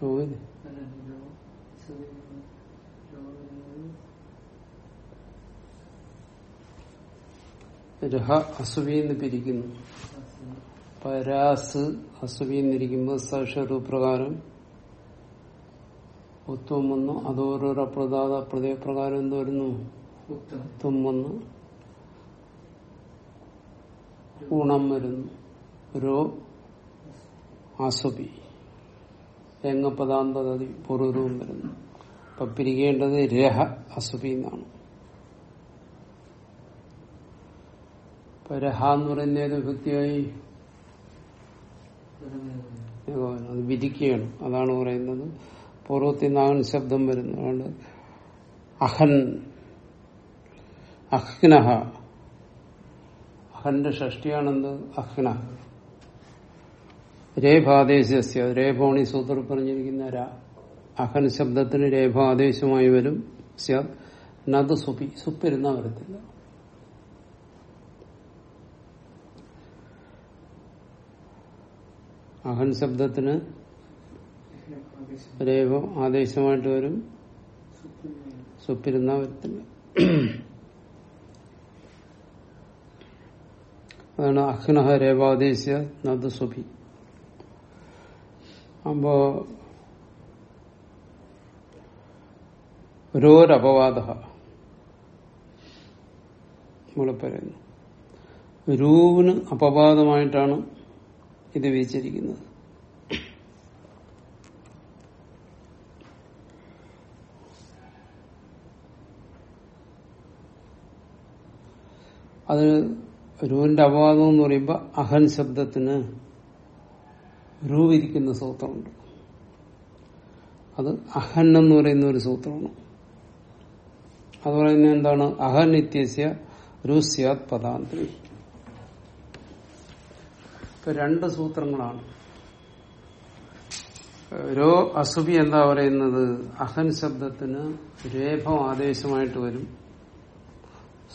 ചോവിന് രഹ അസുവിന്ന് പിരിക്കുന്നു. പരാസ് അസുവിന്നിരിക്കുമ്പോൾ സഷറു പ്രകാരം ഉത്വം വന്നു. അതോരോരോ പ്രദാത പ്രദയപ്രകാരം എന്ത് വരുന്നു? ഉത്വം വന്നു. ഊണം വരുന്നു രോ ആസുബി രംഗപദാന്തതി പൊറുരൂം വരുന്നു അപ്പൊ പിരികേണ്ടത് രഹ അസുബി എന്നാണ്. രഹ എന്ന് പറയുന്ന ഏത് വ്യക്തിയായി? അത് വിധിക്കുകയാണ്. അതാണ് പറയുന്നത്. പൂർവത്തിൽ നാഗൻ ശബ്ദം വരുന്നു. അതുകൊണ്ട് അഹൻ അഹ്നഹ അഹന്റെ ഷഷ്ടിയാണെന്ത് അഹ്ന. രേഭാദേശസ്യ രേഭോണി സൂത്ര പറഞ്ഞിരിക്കുന്ന അഹൻ ശബ്ദത്തിന് രേഭാദേശമായി വരും. നത് സുപി സുപ്പിരുന്ന വരത്തില്ല. അഹൻ ശബ്ദത്തിന് രേഖ ആദേശമായിട്ട് വരും. സുപ്പിരുന്ന വരത്തില്ല. അതാണ് അഹ്നഹ രേവാദേശ നദ് സുഭി അപ്പോ രോരപവാദ. ഇവിടെ പറയുന്നു. രൂവിന് അപവാദമായിട്ടാണ് ഇത് വിചരിക്കുന്നത് അത് രൂവിന്റെ അപവാദം എന്ന് പറയുമ്പോൾ അഹൻ ശബ്ദത്തിന് രൂപിരിക്കുന്ന സൂത്രമുണ്ട്. അത് അഹൻ എന്ന് പറയുന്ന ഒരു സൂത്രമാണ്. അത് പറയുന്നത് എന്താണ്? അഹൻ നിത്യസ്യ രൂസ്യാത് പദാന്തരി ഇപ്പൊ രണ്ട് സൂത്രങ്ങളാണ്. രോ അസുബി എന്താ പറയുന്നത്? അഹൻ ശബ്ദത്തിന് രേഭം ആദേശമായിട്ട് വരും.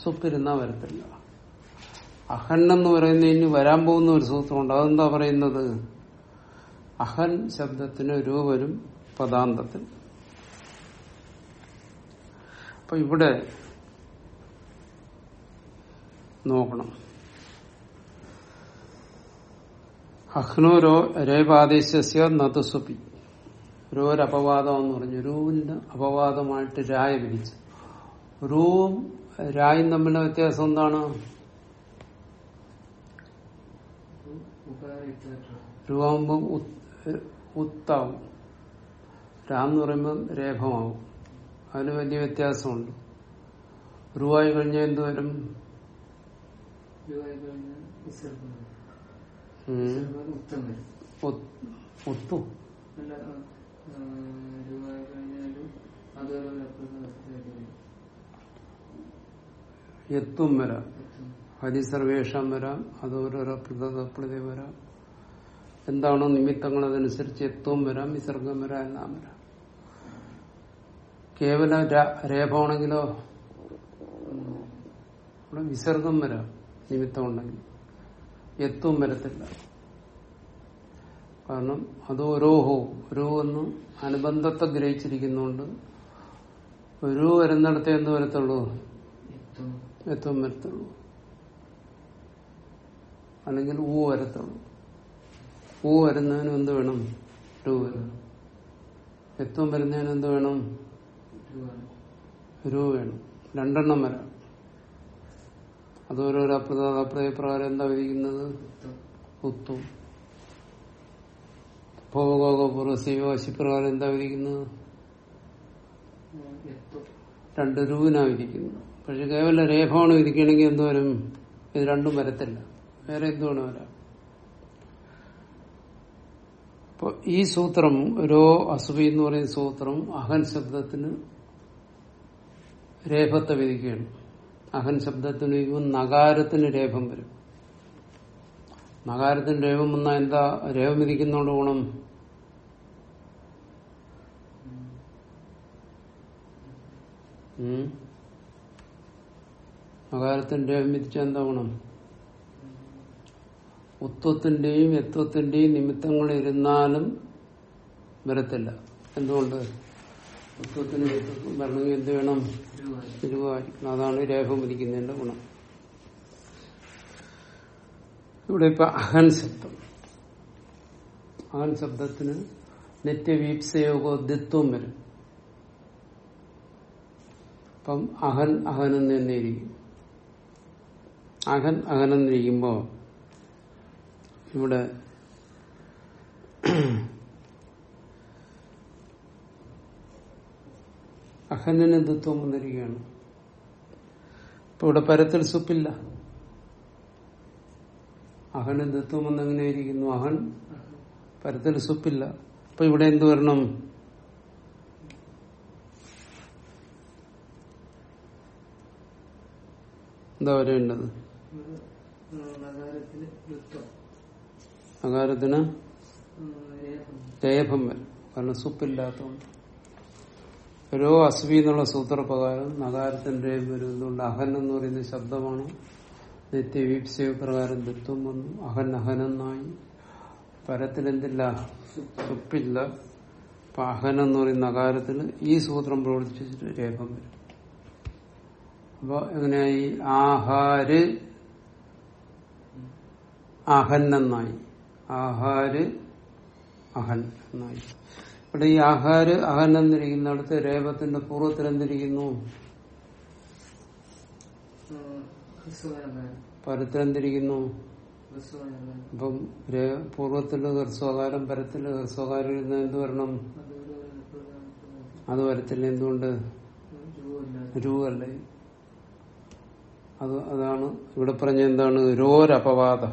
സുപ്പിരുന്ന വരത്തില്ല. അഹൻ എന്ന് പറയുന്നതിന് വരാൻ പോകുന്ന ഒരു സൂത്രമുണ്ട്. അതെന്താ പറയുന്നത്? അഹൻ ശബ്ദത്തിന് രൂപരും പദാന്തത്തിൽ. അപ്പൊ ഇവിടെ നോക്കണം. അഹ്നോ രോ രേപാദേശസ്യ നതുസുപി രോരപവാദം എന്ന് പറഞ്ഞു. രൂവിന്റെ അപവാദമായിട്ട് രായ വിധിച്ചു രൂവും രായും തമ്മിലുള്ള വ്യത്യാസം എന്താണ്? രൂപാകുമ്പം ഉത്താവും. രാം എന്ന് പറയുമ്പം രേഖമാവും. അതിന് വലിയ വ്യത്യാസമുണ്ട്. റുവായി കഴിഞ്ഞാൽ എന്ത് വരും ഉം. ഉത്തം വരും ഒ- ഒത്തു അല്ല രൂപ കഴിഞ്ഞാലും അതുപോലെ എത്തും വരാം. ഹരിസർവേഷം വരാം. അതോരോരോ ഓരോരോ പ്രതപ്രതി വരാം. എന്താണോ നിമിത്തങ്ങൾ അതനുസരിച്ച് എത്തും വരാം വിസർഗം വരാം എല്ലാം വരാം. കേവലം രേഖമാണെങ്കിലോ ഇവിടെ വിസർഗം വരാം നിമിത്തം ഉണ്ടെങ്കിൽ. എത്തും വരത്തില്ല. കാരണം അത് ഓരോഹോ ഓരോ എന്ന് അനുബന്ധത്തെ ഗ്രഹിച്ചിരിക്കുന്നുണ്ട് ഒരു വരുന്നിടത്തെ എന്ത് വരത്തുള്ളൂ? എത്തും വരത്തുള്ളൂ. അല്ലെങ്കിൽ ഊ വരത്തുള്ളൂ. ഊ വരുന്നതിന് എന്ത് വേണം? ടു വരണം. എത്തും വരുന്നതിന് എന്ത് വേണം? രൂ വേണം. രണ്ടെണ്ണം വരാം അത് ഓരോരോ പ്രകാരം എന്താ വിധിക്കുന്നത്? ഉത്തും ഭോഗോഗോ പൂർവസീവാശി പ്രകാരം എന്താ വിധിക്കുന്നത്? രണ്ട് രൂവിനാ വിധിക്കുന്നത്. പക്ഷെ കേവല രേഖമാണ് വിധിക്കണമെങ്കിൽ എന്തോരും വരും? ഇത് രണ്ടും വരത്തില്ല. വേറെ എന്തുവാണ് വേണം വരാം അപ്പൊ ഈ സൂത്രം രോ അസുബി എന്ന് പറയുന്ന സൂത്രം അഹൻ ശബ്ദത്തിന് രേഖത്തെ വിധിക്കുകയാണ്. അഹൻ ശബ്ദത്തിന് നകാരത്തിന് രേഖം വരും. നഗാരത്തിന് രേഖം വന്നാൽ എന്താ? രേഖം വിധിക്കുന്നോണ്ട് ഗുണം. നകാരത്തിന് രേഖം വിധിച്ച എന്താ ഗുണം? ഉത്വത്തിന്റെയും യത്വത്തിന്റെയും നിമിത്തങ്ങൾ ഇരുന്നാലും വരത്തില്ല. എന്തുകൊണ്ട്? ഉത്വത്തിന് വരണമെങ്കിൽ എന്ത് വേണം? രൂപമാണ് തിരുവായിരിക്കണം അതാണ് രേഖ മരിക്കുന്നതിന്റെ ഗുണം. ഇവിടെ ഇപ്പൊ അഹൻ ശബ്ദം അഹൻ ശബ്ദത്തിന് നിത്യവീപ്സയോഗോ ദിത്വം വരും. അപ്പം അഹൻ അഹനെന്ന് തന്നെ ഇരിക്കും അഹൻ എന്നിരിക്കുമ്പോ ഇവിടെ അഹനിന് ദിത്വം വന്നിരിക്കുകയാണ്. ഇപ്പൊ ഇവിടെ പരത്തിൽ സുപ്പില്ല. അഹന് എന്നെങ്ങനെ ഇരിക്കുന്നു അഹൻ പരത്തിൽ സുപ്പില്ല. അപ്പൊ ഇവിടെ എന്ത് വരണം? എന്താ വരേണ്ടത്? നഗാരത്തിന് യുദ്ധം അകാരത്തിന് ലേഭം വരും. കാരണം സുപ്പില്ലാത്തതുകൊണ്ട് ഓരോ അസ്വി എന്നുള്ള സൂത്രപ്രകാരം നഗാരത്തിന്റെ രേഖ വരുന്നതുകൊണ്ട് അഹൻ എന്ന് പറയുന്ന ശബ്ദമാണ്. നിത്യവീപ്സയ ദത്വം വന്നു. അഹൻ അഹനെന്നായി. പരത്തിലെന്തില്ല? സുപ്പില്ല. അപ്പൊ അഹൻ എന്ന് പറയുന്ന നഗാരത്തിന് ഈ സൂത്രം പ്രവർത്തിച്ചിട്ട് രേഖം വരും. അപ്പൊ എങ്ങനെയായി? ആഹാര് അഹൻ എന്നായി. ആഹാര് അഹൻ എന്നായി ഇവിടെ ഈ ആഹാര് അഹൻ എന്നിരിക്കുന്നിടത്ത് രേപത്തിന്റെ പൂർവത്തിൽ എന്തിരിക്കുന്നു? പരത്തിലെന്തിരിക്കുന്നു അപ്പം പൂർവത്തിൽ ഹ്രസ്വകാരം പരത്തിൽ ഹ്രസ്വകാരം ഇരുന്ന എന്ത് വരണം? അത് വരത്തില്ല എന്തുകൊണ്ട്? രൂപല്ലേ അത് അതാണ് ഇവിടെ പറഞ്ഞ എന്താണ്? രോരപവാദ.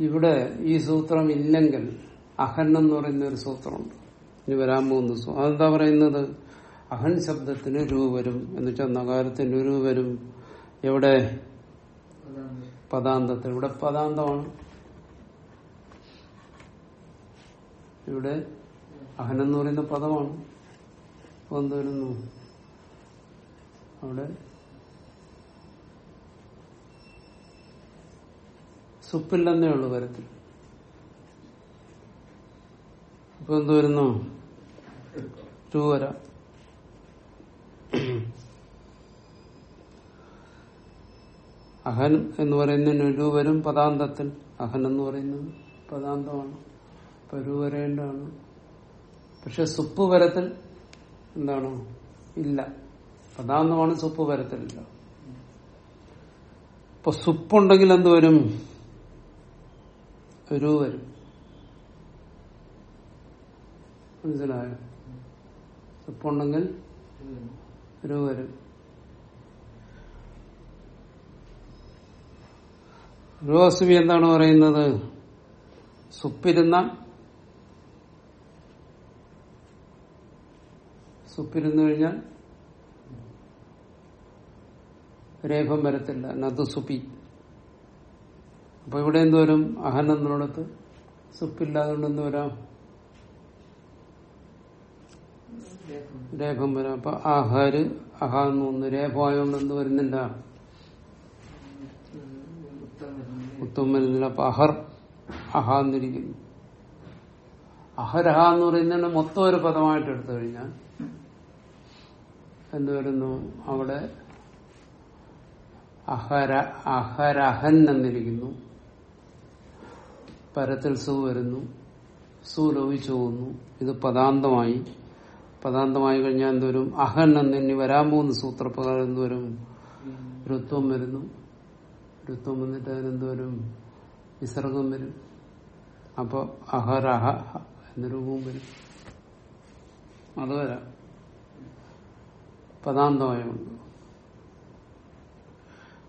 ഇവിടെ ഈ സൂത്രം ഇല്ലെങ്കിൽ അഹൻ എന്ന് പറയുന്ന ഒരു സൂത്രമുണ്ട്. ഇനി വരാൻ പോകുന്ന അതെന്താ പറയുന്നത്? അഹൻ ശബ്ദത്തിന് രൂപരും എന്ന് വെച്ചാൽ നഗാരത്തിന് രൂപരും എവിടെ? പദാന്തത്തിൽ. ഇവിടെ പദാന്തമാണ്. ഇവിടെ അഹൻ എന്ന് പറയുന്ന പദമാണ്. എന്ത് വരുന്നു? അവിടെ സുപ്പില്ലെന്നേ ഉള്ളു വരത്തിൽ. ഇപ്പൊ എന്ത് വരുന്നു? രൂപര അഹൻ എന്ന് പറയുന്നതിന് രൂപരും പദാന്തത്തിൽ. അഹൻ എന്ന് പറയുന്നത് പദാന്തമാണ്. പരുവരേണ്ടാണ് പക്ഷെ സുപ്പ് വരത്തിൽ എന്താണ്? ഇല്ല. പദാന്തമാണ് സുപ്പ് വരത്തിലില്ല. അപ്പൊ സുപ്പുണ്ടെങ്കിൽ എന്ത് വരും? ഒരു വരും മനസ്സിലായോ? സുപ്പുണ്ടെങ്കിൽ രൂപം ഒരു വരും റോസ്വി എന്താണ് പറയുന്നത്? സുപ്പിരുന്ന സുപ്പിരുന്നു കഴിഞ്ഞാൽ രേഖം വരത്തില്ല. നദു സുപി അപ്പൊ ഇവിടെ എന്തോരും അഹൻ എന്നുള്ളത് സുപ്പില്ലാതുകൊണ്ട് എന്ത് വരാം? രേഖം വരാം. അപ്പൊ അഹര് അഹ എന്ന് ഒന്ന് രേഖമായോണ്ട് എന്ത് വരുന്നില്ല? ഉത്തമം വരുന്നില്ല അപ്പൊ അഹർ അഹ എന്നിരിക്കുന്നു. അഹരഹ എന്ന് പറയുന്നതിന് മൊത്തം ഒരു പദമായിട്ട് എടുത്തു കഴിഞ്ഞാൽ എന്ത് വരുന്നു? അവിടെ അഹര അഹരഹൻ എന്നിരിക്കുന്നു. പരത്തിൽ സു വരുന്നു സു ലോപിച്ചു പോകുന്നു ഇത് പദാന്തമായി. പദാന്തമായി കഴിഞ്ഞാൽ എന്തോരും? അഹൻ എന്നി വരാൻ പോകുന്ന സൂത്രപ്രകാരം എന്തോരും? ഋത്വം വരുന്നു. ഋത്വം വന്നിട്ട് അതിനെന്തോരും വിസർഗം വരും. അപ്പൊ അഹരഹ എന്ന രൂപവും വരും. അത് വരാം. പദാന്തമായുണ്ട്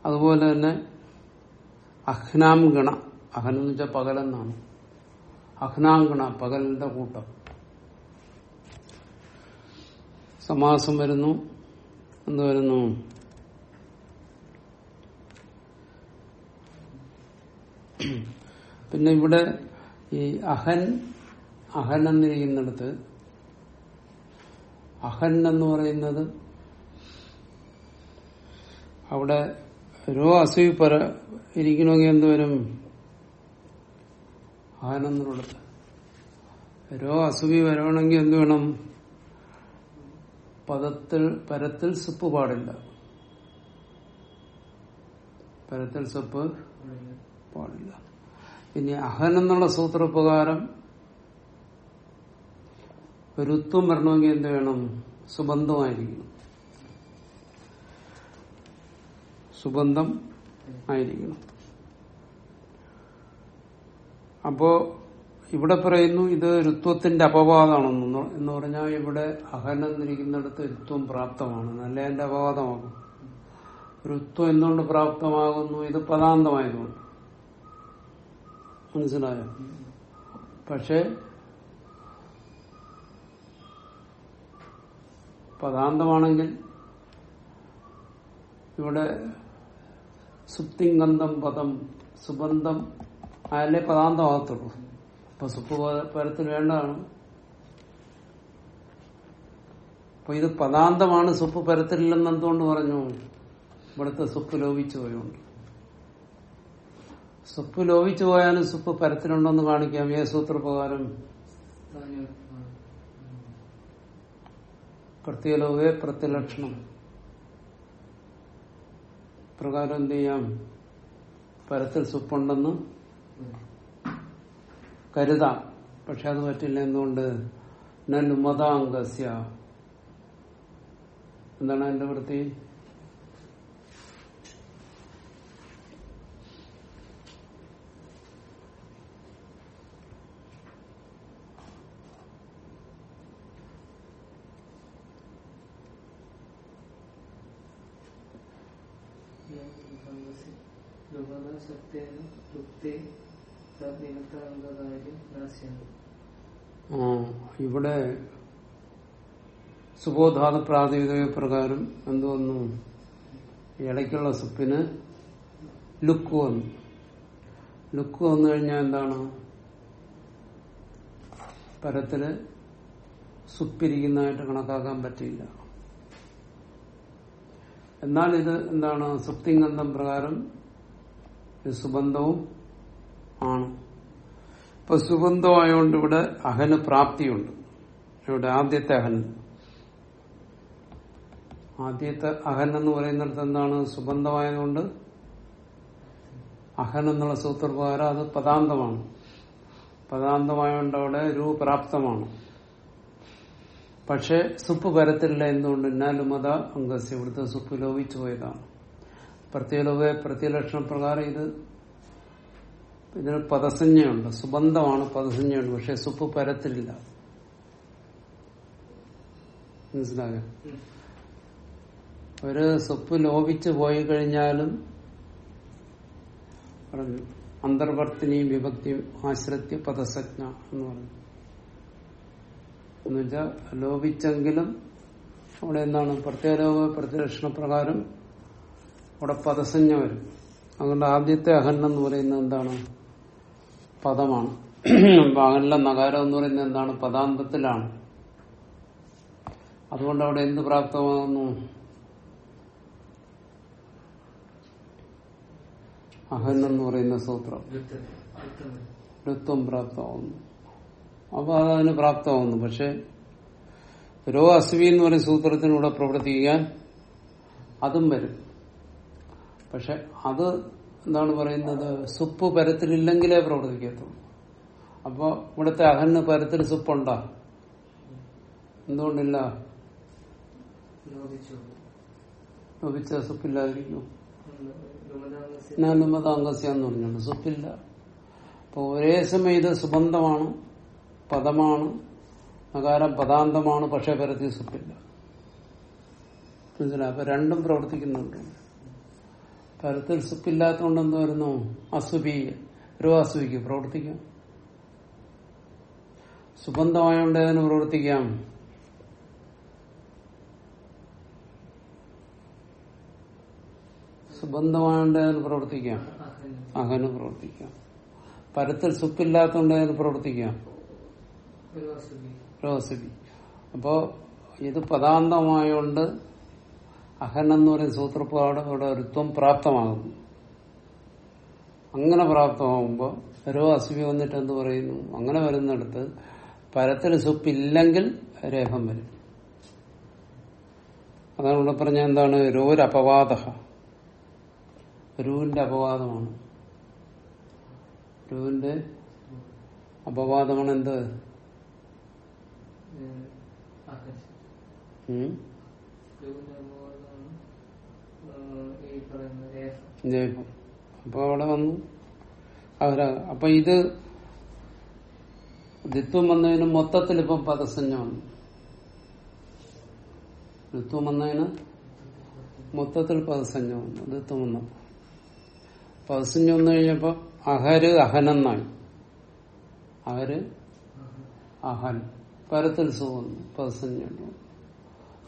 അതുപോലെ തന്നെ അഹ്നാം ഗണ അഹൻ എന്ന് വെച്ചാൽ പകലെന്നാണ്. അഹ്നാങ്കണ പകലിന്റെ കൂട്ടം. സമാസം വരുന്നു എന്ന് വരുന്നു. പിന്നെ ഇവിടെ ഈ അഹൻ അഹൻ എന്നിരിക്കുന്നിടത്ത് അഹൻ എന്ന് പറയുന്നത് അവിടെ രോ അസുഖ പര ഇരിക്കണമെങ്കിൽ എന്തുവരും അഹൻ എന്നുള്ളത് രോ അസുഖി വരണമെങ്കിൽ എന്ത് വേണം? പദത്തിൽ പരത്തിൽ സുപ്പ് പാടില്ല. പരത്തിൽ സുപ്പ് പാടില്ല. പിന്നെ അഹൻ എന്നുള്ള സൂത്രപ്രകാരം ഋത്വം വരണമെങ്കിൽ എന്ത് വേണം? സുബന്ധമായിരിക്കണം. സുബന്ധം ആയിരിക്കണം. അപ്പോ ഇവിടെ പറയുന്നു ഇത് ഋത്വത്തിന്റെ അപവാദമാണെന്ന് എന്ന് പറഞ്ഞാൽ ഇവിടെ അഹനം എന്നിരിക്കുന്നിടത്ത് ഋത്വം പ്രാപ്തമാണ്. നല്ല എന്റെ അപവാദമാകും. ഋത്വം എന്തുകൊണ്ട് പ്രാപ്തമാകുന്നു? ഇത് പദാന്തമായതുകൊണ്ട്. മനസ്സിലായോ? പക്ഷെ പദാന്തമാണെങ്കിൽ ഇവിടെ സുപ്തിങ്കന്ധം പദം സുബന്ധം ആയാലേ പദാന്തമാകത്തുള്ളൂ അപ്പൊ സുപ്പ് പരത്തിൽ വേണ്ടതാണ്. അപ്പൊ ഇത് പദാന്തമാണ് സുപ്പ് പരത്തിലില്ലെന്ന് എന്തുകൊണ്ട് പറഞ്ഞു? ഇവിടുത്തെ സുപ്പ് ലോപിച്ചു പോയുണ്ട്. സുപ്പ് ലോപിച്ചു പോയാലും സുപ്പ് പരത്തിലുണ്ടെന്ന് കാണിക്കാം. ഏ സൂത്രപ്രകാരം. പ്രത്യേലോകെ പ്രത്യലക്ഷണം. പ്രകാരം എന്ത് ചെയ്യാം? പരത്തിൽ സുപ്പുണ്ടെന്ന് കരുതാം പക്ഷെ അത് പറ്റില്ല എന്തുകൊണ്ട് നുമതാംഗസ്യ എന്താണ് എന്റെ വൃത്തി സത്യേന ഇവിടെ സുബോധാത പ്രാതിനിധിക പ്രകാരം എന്തോന്നു ഇടയ്ക്കുള്ള സുപ്പിന് ലുക്ക് വന്നു. ലുക്ക് വന്നു കഴിഞ്ഞാൽ എന്താണ്? പരത്തിൽ സുപ്പിരിക്കുന്നതായിട്ട് കണക്കാക്കാൻ പറ്റില്ല എന്നാൽ ഇത് എന്താണ്? സുപ്തിംഗന്ധം പ്രകാരം സുബന്ധവും ആണ്. ഇപ്പൊ സുഗന്ധമായോണ്ട് ഇവിടെ അഹന് പ്രാപ്തിയുണ്ട്. ഇവിടെ ആദ്യത്തെ അഹൻ. ആദ്യത്തെ അഹൻ എന്ന് പറയുന്നിടത്ത് എന്താണ്? സുഗന്ധമായതുകൊണ്ട് അഹൻ എന്നുള്ള സൂത്രപ്രകാരം അത് പദാന്തമാണ്. പദാന്തമായോണ്ട് അവിടെ രൂപ്രാപ്തമാണ് പക്ഷെ സുപ്പ് പരത്തില്ല എന്തുകൊണ്ട്? നാലുമത അംഗസ് ഇവിടുത്തെ സുപ്പ് ലോപിച്ചു പോയതാണ്. പ്രത്യേക പ്രത്യലക്ഷണ പ്രകാരം ഇത് ഇതിന് പദസഞ്ജയുണ്ട് സുബന്ധമാണ് പദസഞ്ജയുണ്ട് പക്ഷെ സുപ്പ് പരത്തിലില്ല. മനസ്സിലായോ? ഒരു സുപ്പ് ലോപിച്ചു പോയി കഴിഞ്ഞാലും പറഞ്ഞു അന്തർവർത്തിനിയും വിഭക്തിയും ആശ്രത്യ പദസജ്ഞ എന്ന് പറഞ്ഞു. എന്നുവെച്ചാൽ ലോപിച്ചെങ്കിലും അവിടെ എന്താണ്? പ്രത്യേക പ്രത്യക്ഷണ പ്രകാരം അവിടെ പദസഞ്ജ വരും. അതുകൊണ്ട് ആദ്യത്തെ അഹൻ എന്ന് പറയുന്നത് എന്താണ്? പദമാണ്. അഹനിലെ നഗാരം എന്ന് പറയുന്നത് എന്താണ്? പദാന്തത്തിലാണ്. അതുകൊണ്ട് അവിടെ എന്ത് പ്രാപ്തമാകുന്നു? അഹൻ എന്ന് പറയുന്ന സൂത്രം. ഋത്വം പ്രാപ്തമാകുന്നു. അപ്പൊ അതതിന് പ്രാപ്തമാകുന്നു. പക്ഷെ രോ അസ്വി എന്ന് പറയുന്ന സൂത്രത്തിനൂടെ പ്രവർത്തിക്കാൻ അതും വരും. പക്ഷെ അത് എന്താണ് പറയുന്നത്? സുപ്പ് പരത്തിലില്ലെങ്കിലേ പ്രവർത്തിക്കത്തുള്ളൂ അപ്പൊ ഇവിടുത്തെ അഹന് പരത്തിൽ സുപ്പുണ്ടാ? എന്തുകൊണ്ടില്ല? ലോപിച്ച. സുപ്പില്ലാതിരിക്കും. നിമ്മതാംഗസ്യ എന്ന് പറഞ്ഞുണ്ട് സുപ്പില്ല. അപ്പൊ ഒരേ സമയം ഇത് സുബന്ധമാണ് പദമാണ് നകാരം പദാന്തമാണ് പക്ഷെ പരത്തി സുപ്പില്ല. മനസ്സിലായി? അപ്പൊ രണ്ടും പ്രവർത്തിക്കുന്നുണ്ട്. പരത്തിൽ സുഖില്ലാത്തതുകൊണ്ട് എന്ത് വരുന്നു. അസുഖി ഒരു അസുഖിക്ക് പ്രവർത്തിക്കാം. സുബന്ധമായോണ്ട് അതിന് പ്രവർത്തിക്കാം. സുബന്ധമായോണ്ട് അതിന് പ്രവർത്തിക്കാം. അകന് പ്രവർത്തിക്കാം. പരത്തിൽ സുപ്പില്ലാത്തോണ്ട് അതിന് പ്രവർത്തിക്കാം. അപ്പോ ഇത് പദാന്തമായോണ്ട് അഹൻ എന്ന് പറയുന്ന സൂത്രപ്പാട് ഇവിടെ ഒരുത്വം പ്രാപ്തമാകുന്നു. അങ്ങനെ പ്രാപ്തമാകുമ്പോൾ രോ അസുഖി വന്നിട്ട് എന്ത് പറയുന്നു? അങ്ങനെ വരുന്നിടത്ത് പരത്തിൽ സുപ്പില്ലെങ്കിൽ രേഖം വരും. അതാണ് ഇവിടെ പറഞ്ഞ എന്താണ്? രോരപവാദ രൂവിന്റെ അപവാദമാണ്. രൂവിന്റെ അപവാദമാണ് എന്ത്? ഉം? അപ്പൊ അവിടെ വന്നു. അവരാ അപ്പൊ ഇത് ദിത്വം വന്നതിന് മൊത്തത്തിൽ ഇപ്പം പദസഞ്ജ വന്നു. ദിത്വം വന്നതിന് മൊത്തത്തിൽ പദസഞ്ജ വന്നു. ദിത്വം വന്നപ്പോ. പദസഞ്ജ വന്നു കഴിഞ്ഞപ്പോ അഹര് അഹനെന്നായി. അഹര് അഹൻ. പരത്തിൽ സുഖം പദസഞ്ജ വന്നു.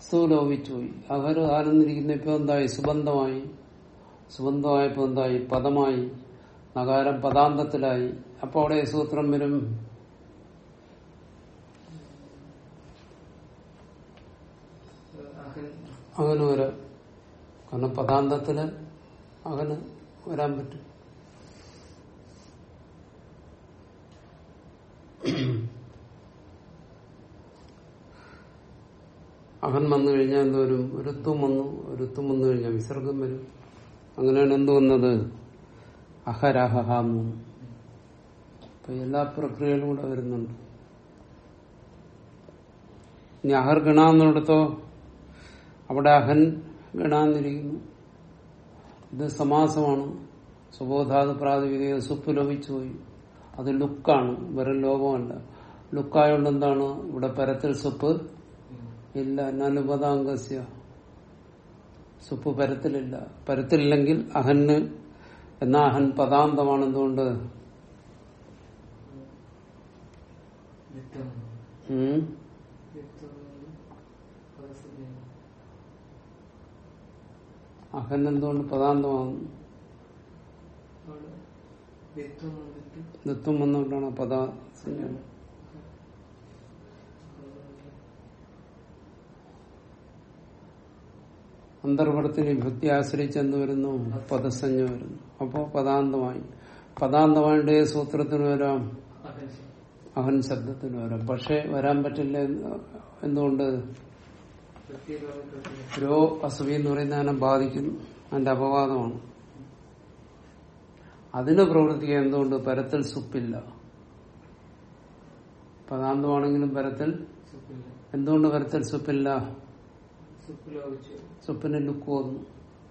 സു ലോപിച്ചു പോയി അഹര് ആരെന്നിരിക്കുന്ന ഇപ്പൊ എന്തായി? സുബന്ധമായി. സുബന്ധമായപ്പോ എന്തായി പദമായി നഗാരം പദാന്തത്തിലായി. അപ്പൊ അവിടെ സൂത്രം വരും. അകന് വരാം. കാരണം പദാന്തത്തിൽ അകന് വരാൻ പറ്റും. അകൻ വന്നു കഴിഞ്ഞാൽ എന്തോരും ഒരുത്തും വന്നു. ഒരുത്തും വന്നു കഴിഞ്ഞാൽ വിസർഗം വരും. അങ്ങനെയാണ് എന്ത് വന്നത്? അഹരഹാമു അപ്പൊ എല്ലാ പ്രക്രിയകളും കൂടെ വരുന്നുണ്ട്. ഇനി അഹർ ഗണ എന്നിടത്തോ അവിടെ അഹൻ ഗണാന്നിരിക്കുന്നു. ഇത് സമാസമാണ്. സുബോധാത് പ്രാതിപതിക സുപ്പ് ലോപിച്ചു പോയി. അത് ലുക്കാണ്. വെറും ലോകമല്ല ലുക്കായോണ്ട് എന്താണ് ഇവിടെ പരത്തിൽ സുപ്പ് ഇല്ല. നനുപതാംഗസ്യ. സുപ്പ് പരത്തിലില്ല. പരത്തിലില്ലെങ്കിൽ അഹന് എന്നാ അഹൻ പദാന്തമാണ് എന്തുകൊണ്ട് അഹൻ എന്തുകൊണ്ട് പദാന്തമാകുന്നു? നിത്വം വന്നുകൊണ്ടാണ് പദ അന്തർപടത്തിന് വിഭക്തി ആശ്രയിച്ച് എന്ത് വരുന്നു പദസഞ്ജ വരുന്നു. അപ്പോ പദാന്തമായി. പദാന്തമായിട്ട് ഏത് സൂത്രത്തിന് വരാം. അഹൻ ശബ്ദത്തിന് വരാം. പക്ഷെ വരാൻ പറ്റില്ല എന്തുകൊണ്ട്? രോ അസുഖി എന്ന് പറയുന്ന അതിനെ ബാധിക്കുന്നു. അതിന്റെ അപവാദമാണ്. അതിന് പ്രവർത്തിക്കാൻ എന്തുകൊണ്ട്? പരത്തിൽ സുപ്പില്ല. പദാന്തമാണെങ്കിലും പരത്തിൽ എന്തുകൊണ്ട് പരത്തിൽ സുപ്പില്ല? സ്വപ്ന ലുക്ക് വന്നു.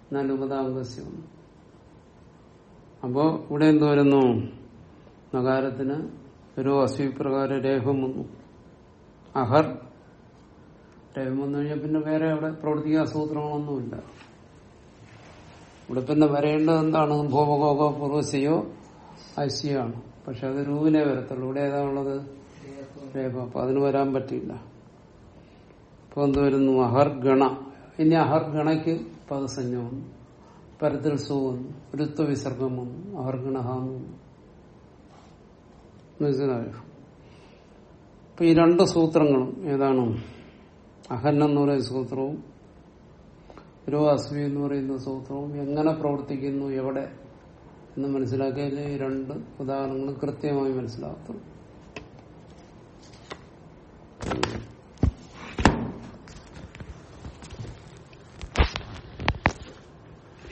എന്നാൽ ഉപതാംഗസ്യം വന്നു. അപ്പോ ഇവിടെ എന്ത് വരുന്നു? നഗാരത്തിന് ഒരു അസ്വിപ്രകാരം രേഖം വന്നു. അഹർ രേഖം വന്നു കഴിഞ്ഞാൽ പിന്നെ വേറെ അവിടെ പ്രവർത്തിക്കുക സൂത്രങ്ങളൊന്നുമില്ല. ഇവിടെ പിന്നെ വരേണ്ടത് എന്താണ്? പൂർവശയോ അശ്യാണ് പക്ഷെ അത് രൂപിനെ വരത്തുള്ളൂ. ഇവിടെ ഏതാ ഉള്ളത്? രേഖ. അപ്പൊ അതിന് വരാൻ പറ്റില്ല ഇപ്പൊ എന്ത് വരുന്നു? അഹർ ഗണ ഇനി അഹർ ഗണയ്ക്ക് പദസഞ്ജ വന്നു. പരത്തിൽ സോ വന്നു. അഹർ ഗണഹ മനസ്സിലായോ? അപ്പൊ ഈ രണ്ട് സൂത്രങ്ങളും ഏതാണ്? അഹൻ എന്ന് പറയുന്ന സൂത്രവും ഒരു രോഗാസ്മി എന്ന് പറയുന്ന സൂത്രവും എങ്ങനെ പ്രവർത്തിക്കുന്നു എവിടെ എന്ന് മനസ്സിലാക്കിയാലേ ഈ രണ്ട് ഉദാഹരണങ്ങൾ കൃത്യമായി മനസ്സിലാക്കുന്നു Thank you.